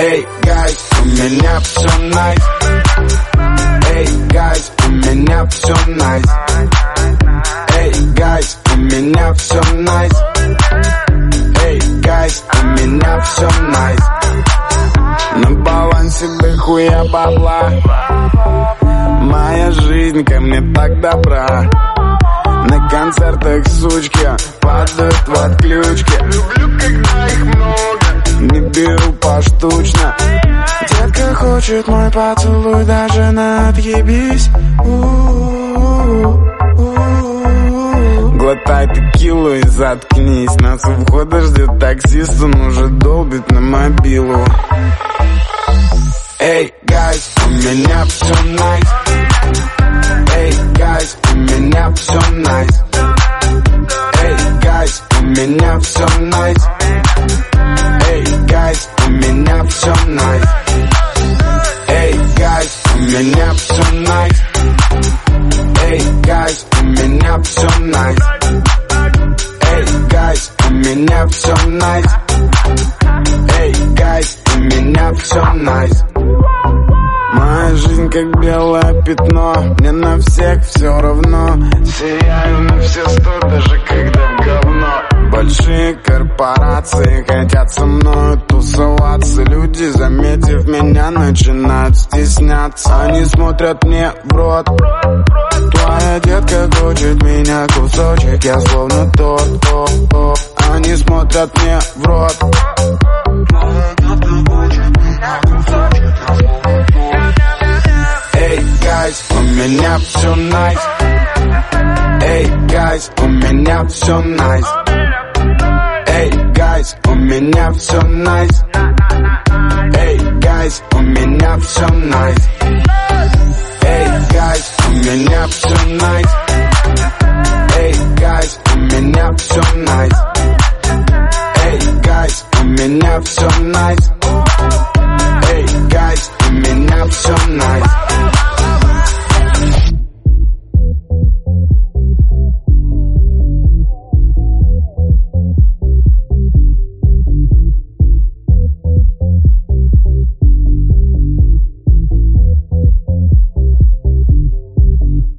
меня все nice Эй, guys, у меня все nice Эй, guys, у меня все nice Эй, guys, у меня все nice На балансе дохуя бабла Моя жизнь ко мне так добра. На концертах сучки падают в отключки Люблю, когда поштучно Детка хочет мой поцелуй даже на отъебись. Глотай текилу и заткнись. Нас у входа ждет таксист, он уже долбит на мобилу. Эй, guys, у меня все nice Эй, guys, у меня все nice Эй, гайс, у меня все найс Эй, been up so night. Hey guys, I've been up so night. Hey guys, I've been up so night. Hey guys, I've been up so night. Моя жизнь как белое пятно Мне на всех все равно Сияю на все сто, даже когда Корпорации хотят со мной тусоваться. Люди, заметив меня, начинают стесняться. Они смотрят мне в рот. Твоя детка хочет меня кусочек Я словно тот, тот, тот. Они смотрят мне в рот. Твоя детка хочет меня словно тот Эй, гайс, у меня все найс guys, I'm in have some nights. Hey guys, I'm have some nights. Hey guys, I'm have some nights. Hey guys, I'm have some nights. Hey guys, I'm have some nights.